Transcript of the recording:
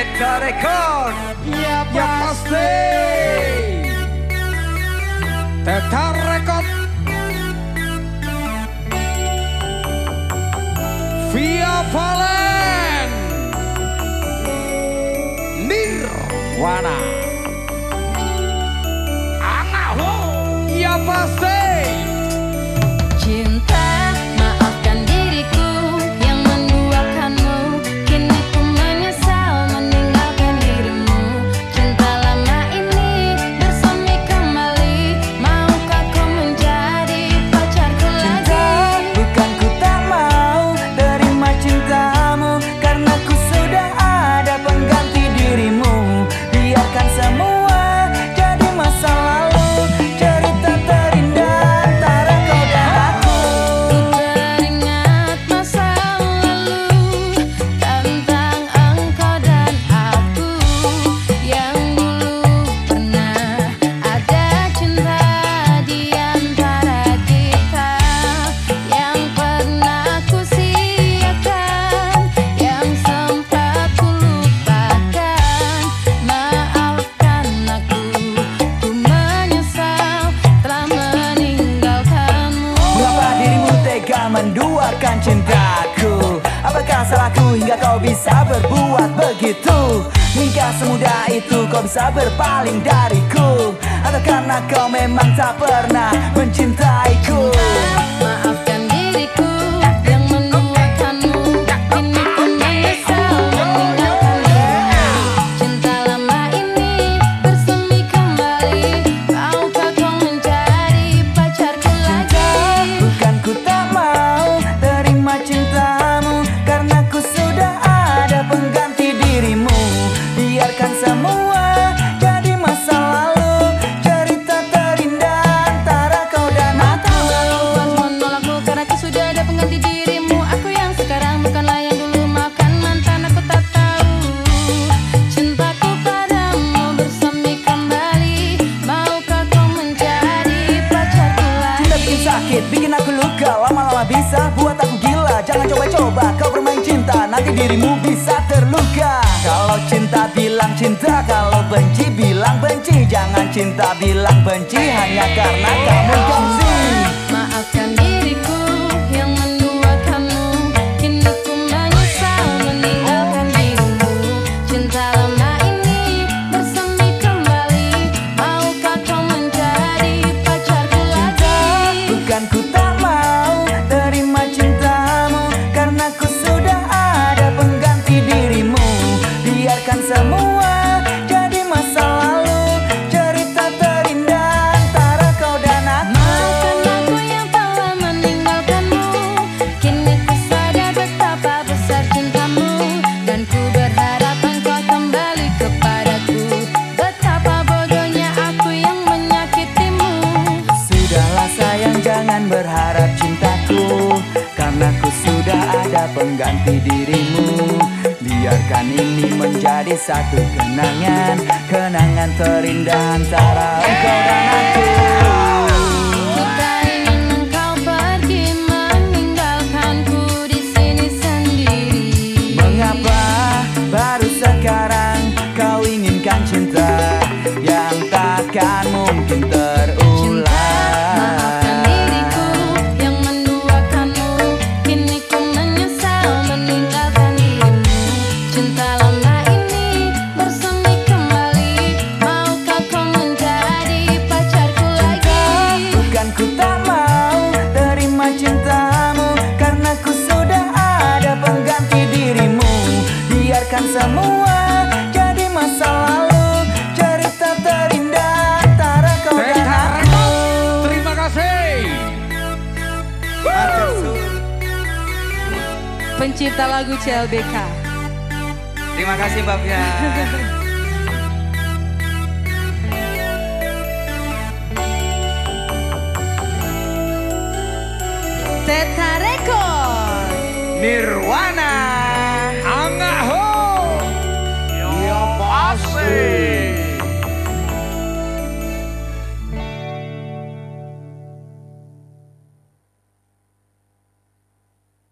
Record Ya pasti, ya pasti. Teta Record Via Valen. Nirwana. Angaho. Ya pasti hingga kau bisa berbuat begitu. Hingga semudah itu kau bisa berpaling dariku. Atau karena kau memang tak pernah mencintaiku cinta bilang cinta Kalau benci bilang benci. Jangan cinta bilang benci Hanya karena kamu Karena ku sudah ada pengganti dirimu. Biarkan ini menjadi satu kenangan Kenangan terindah antara engkau dan aku Pencipta lagu CLBK Terima kasih Mbak Fia Teta Record Nirwana